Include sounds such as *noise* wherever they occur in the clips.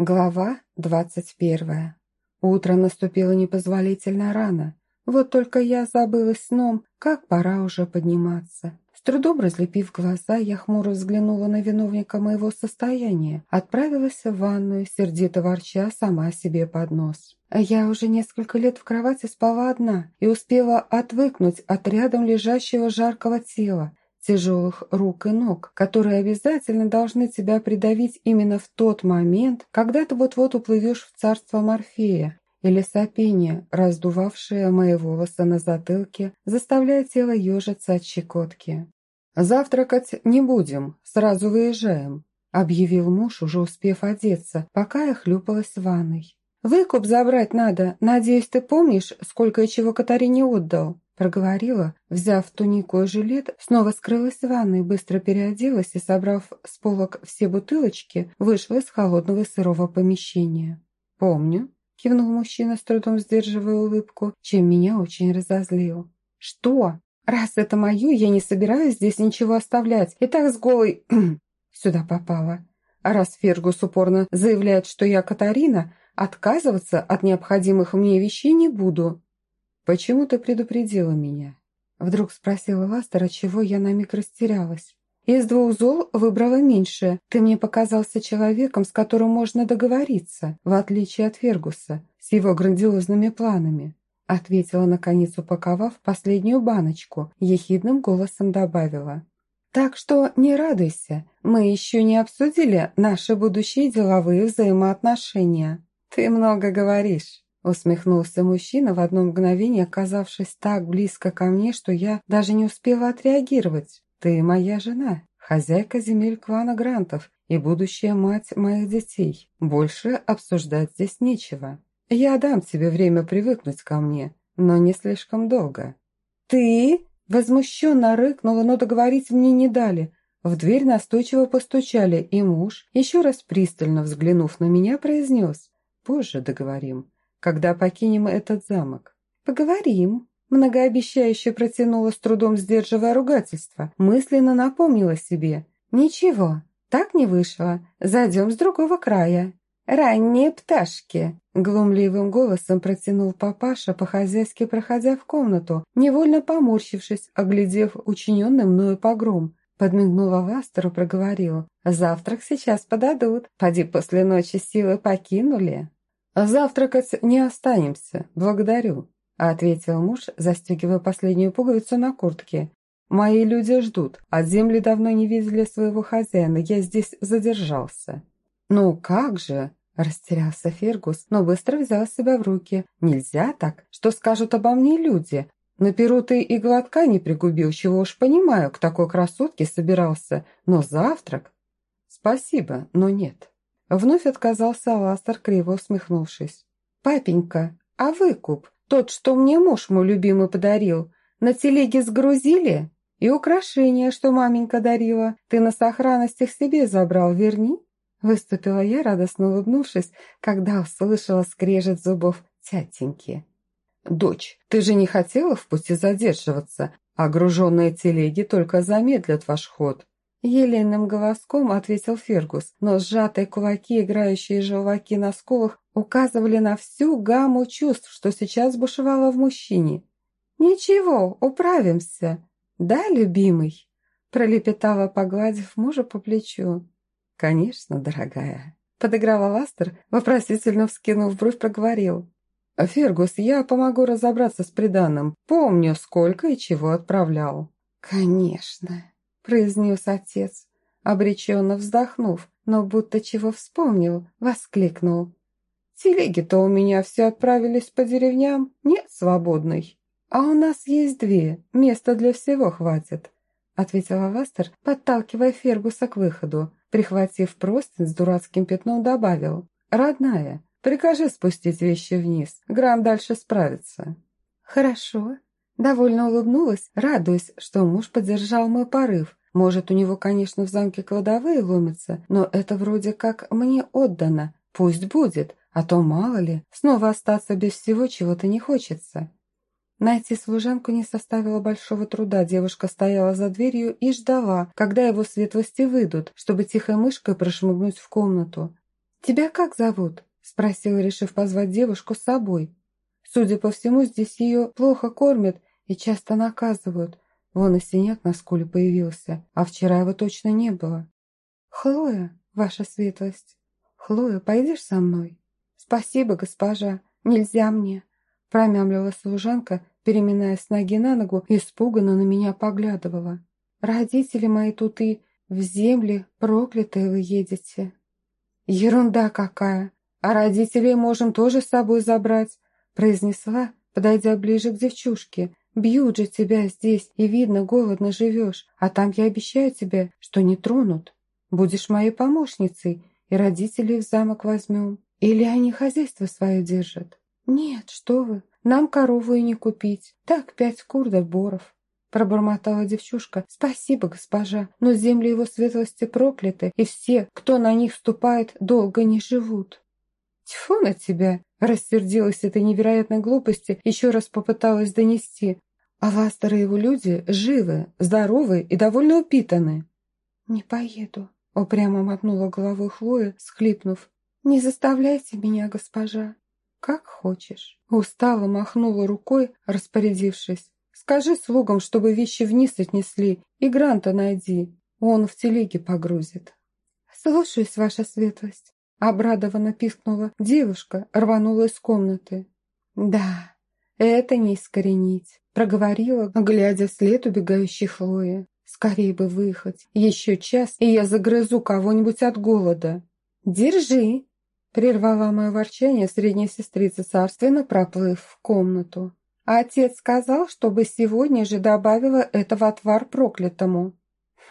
Глава двадцать первая. Утро наступило непозволительно рано. Вот только я забылась сном, как пора уже подниматься. С трудом разлепив глаза, я хмуро взглянула на виновника моего состояния, отправилась в ванную, сердито ворча сама себе под нос. Я уже несколько лет в кровати спала одна и успела отвыкнуть от рядом лежащего жаркого тела, тяжелых рук и ног, которые обязательно должны тебя придавить именно в тот момент, когда ты вот-вот уплывешь в царство Морфея, или сопение, раздувавшее мои волосы на затылке, заставляя тело ежиться от щекотки. «Завтракать не будем, сразу выезжаем», — объявил муж, уже успев одеться, пока я хлюпалась в ванной. «Выкуп забрать надо. Надеюсь, ты помнишь, сколько я чего Катарине отдал?» Проговорила, взяв тунику и жилет, снова скрылась в ванной, быстро переоделась и, собрав с полок все бутылочки, вышла из холодного сырого помещения. «Помню», — кивнул мужчина, с трудом сдерживая улыбку, чем меня очень разозлил. «Что? Раз это мое, я не собираюсь здесь ничего оставлять, и так с голой *clears throat* сюда попала. А раз Фергус упорно заявляет, что я Катарина, отказываться от необходимых мне вещей не буду». «Почему ты предупредила меня?» Вдруг спросила Ластер, чего я на миг растерялась. «Из двух зол выбрала меньшее. Ты мне показался человеком, с которым можно договориться, в отличие от Фергуса, с его грандиозными планами». Ответила, наконец упаковав последнюю баночку, ехидным голосом добавила. «Так что не радуйся, мы еще не обсудили наши будущие деловые взаимоотношения. Ты много говоришь». Усмехнулся мужчина, в одно мгновение оказавшись так близко ко мне, что я даже не успела отреагировать. «Ты моя жена, хозяйка земель клана Грантов и будущая мать моих детей. Больше обсуждать здесь нечего. Я дам тебе время привыкнуть ко мне, но не слишком долго». «Ты?» Возмущенно рыкнула, но договорить мне не дали. В дверь настойчиво постучали, и муж, еще раз пристально взглянув на меня, произнес «Позже договорим» когда покинем этот замок. Поговорим. Многообещающе протянула с трудом сдерживая ругательство. Мысленно напомнила себе. Ничего, так не вышло. Зайдем с другого края. «Ранние пташки!» Глумливым голосом протянул папаша, по-хозяйски проходя в комнату, невольно поморщившись, оглядев учиненный мною погром. Подмигнула Вастеру, проговорил. «Завтрак сейчас подадут. Поди после ночи силы покинули». «Завтракать не останемся, благодарю», — ответил муж, застегивая последнюю пуговицу на куртке. «Мои люди ждут, а земли давно не видели своего хозяина, я здесь задержался». «Ну как же?» – растерялся Фергус, но быстро взял себя в руки. «Нельзя так, что скажут обо мне люди. На перу ты и глотка не пригубил, чего уж понимаю, к такой красотке собирался, но завтрак...» «Спасибо, но нет». Вновь отказался Ластер, криво усмехнувшись. «Папенька, а выкуп, тот, что мне муж мой любимый подарил, на телеге сгрузили? И украшения, что маменька дарила, ты на сохранность их себе забрал, верни?» Выступила я, радостно улыбнувшись, когда услышала скрежет зубов тятеньки. «Дочь, ты же не хотела в пути задерживаться, а груженные телеги только замедлят ваш ход. Елейным голоском ответил Фергус, но сжатые кулаки, играющие желваки на скулах, указывали на всю гамму чувств, что сейчас бушевало в мужчине. «Ничего, управимся. Да, любимый?» пролепетала, погладив мужа по плечу. «Конечно, дорогая», — подыграла Ластер, вопросительно вскинув бровь, проговорил. «Фергус, я помогу разобраться с приданным. Помню, сколько и чего отправлял». «Конечно», произнес отец, обреченно вздохнув, но будто чего вспомнил, воскликнул. «Телеги-то у меня все отправились по деревням, нет свободной. А у нас есть две, места для всего хватит», ответила Вастер, подталкивая Фергуса к выходу. Прихватив простынь с дурацким пятном, добавил. «Родная, прикажи спустить вещи вниз, Гран дальше справится». «Хорошо», Довольно улыбнулась, радуясь, что муж поддержал мой порыв, может, у него, конечно, в замке кладовые ломятся, но это вроде как мне отдано. Пусть будет, а то, мало ли, снова остаться без всего чего-то не хочется. Найти служанку не составило большого труда. Девушка стояла за дверью и ждала, когда его светлости выйдут, чтобы тихой мышкой прошмыгнуть в комнату. «Тебя как зовут?» – спросила, решив позвать девушку с собой. Судя по всему, здесь ее плохо кормят и часто наказывают. Вон и синяк на скуле появился, а вчера его точно не было. «Хлоя, ваша светлость, Хлоя, пойдешь со мной?» «Спасибо, госпожа, нельзя мне», – промямлила служанка, переминаясь с ноги на ногу, испуганно на меня поглядывала. «Родители мои тут и в земли проклятые вы едете». «Ерунда какая! А родителей можем тоже с собой забрать», произнесла, подойдя ближе к девчушке. «Бьют же тебя здесь, и видно, голодно живешь, а там я обещаю тебе, что не тронут. Будешь моей помощницей, и родителей в замок возьмем. Или они хозяйство свое держат?» «Нет, что вы, нам корову и не купить, так пять кур да боров». Пробормотала девчушка. «Спасибо, госпожа, но земли его светлости прокляты, и все, кто на них ступает, долго не живут». «Тьфу на тебя!» Рассердилась этой невероятной глупости, еще раз попыталась донести. А и его люди живы, здоровы и довольно упитаны. «Не поеду», — упрямо мотнула головой Хлоя, схлипнув. «Не заставляйте меня, госпожа». «Как хочешь». Устало махнула рукой, распорядившись. «Скажи слугам, чтобы вещи вниз отнесли, и Гранта найди. Он в телеге погрузит». «Слушаюсь, ваша светлость». Обрадованно пискнула девушка, рванула из комнаты. «Да, это не искоренить», — проговорила, глядя вслед убегающей Хлои. «Скорее бы выехать. Еще час, и я загрызу кого-нибудь от голода». «Держи!» — прервала мое ворчание средняя сестрица царственно, проплыв в комнату. А отец сказал, чтобы сегодня же добавила это в отвар проклятому.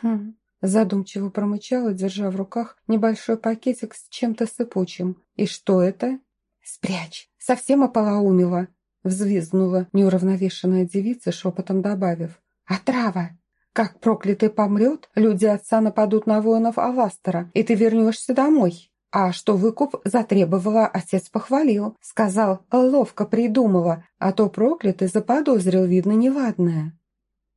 Хм, Задумчиво промычала, держа в руках небольшой пакетик с чем-то сыпучим. «И что это?» «Спрячь! Совсем ополоумила!» Взвизгнула неуравновешенная девица, шепотом добавив. «Отрава! Как проклятый помрет, люди отца нападут на воинов Аластера, и ты вернешься домой!» А что выкуп затребовала, отец похвалил. Сказал, ловко придумала, а то проклятый заподозрил, видно, неладное.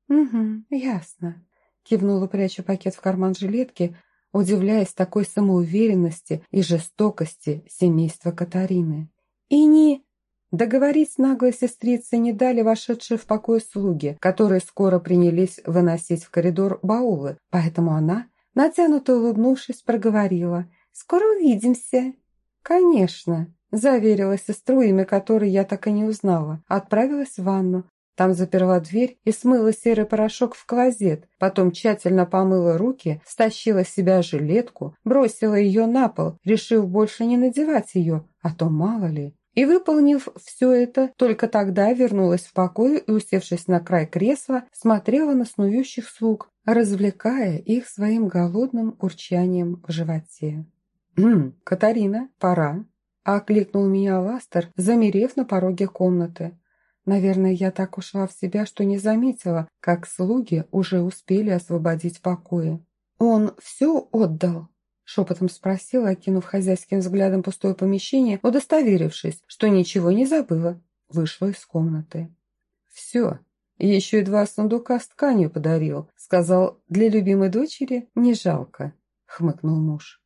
«Угу, ясно», кивнула, пряча пакет в карман жилетки, удивляясь такой самоуверенности и жестокости семейства Катарины. И не... Договорить наглой сестрице не дали вошедшие в покой слуги, которые скоро принялись выносить в коридор баулы, поэтому она, натянуто улыбнувшись, проговорила «Скоро увидимся». «Конечно», – заверила сестру, имя которой я так и не узнала, отправилась в ванну, там заперла дверь и смыла серый порошок в клозет, потом тщательно помыла руки, стащила с себя жилетку, бросила ее на пол, решив больше не надевать ее, а то мало ли. И, выполнив все это, только тогда вернулась в покой и, усевшись на край кресла, смотрела на снующих слуг, развлекая их своим голодным урчанием в животе. «Хм, Катарина, пора!» – окликнул меня Ластер, замерев на пороге комнаты. Наверное, я так ушла в себя, что не заметила, как слуги уже успели освободить покои. «Он все отдал?» – шепотом спросила, окинув хозяйским взглядом пустое помещение, удостоверившись, что ничего не забыла. Вышла из комнаты. «Все. Еще и два сундука с тканью подарил. Сказал, для любимой дочери не жалко», – хмыкнул муж.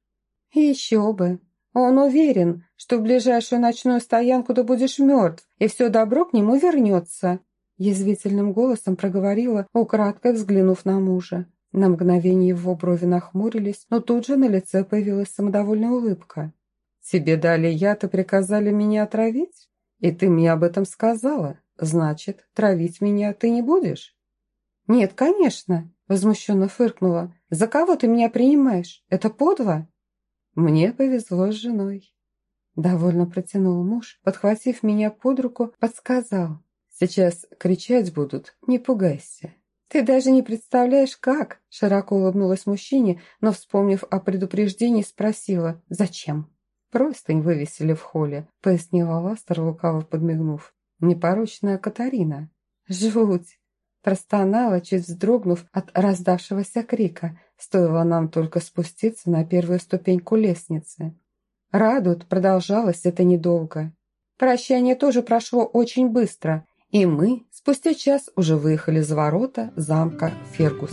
«Еще бы. Он уверен, что в ближайшую ночную стоянку ты будешь мертв, и все добро к нему вернется», язвительным голосом проговорила, украдкой взглянув на мужа. На мгновение его брови нахмурились, но тут же на лице появилась самодовольная улыбка. «Тебе дали яд и приказали меня отравить? И ты мне об этом сказала. Значит, травить меня ты не будешь?» «Нет, конечно», — возмущенно фыркнула. «За кого ты меня принимаешь? Это подло?» Мне повезло с женой. Довольно протянул муж, подхватив меня под руку, подсказал. Сейчас кричать будут, не пугайся. Ты даже не представляешь, как, широко улыбнулась мужчине, но, вспомнив о предупреждении, спросила, зачем? Простынь вывесили в холле, пояснила Ластер, лукаво подмигнув. Непорочная Катарина. Жуть! Простонала, чуть вздрогнув от раздавшегося крика. Стоило нам только спуститься на первую ступеньку лестницы. Радует продолжалось это недолго. Прощание тоже прошло очень быстро, и мы спустя час уже выехали за ворота замка Фергус.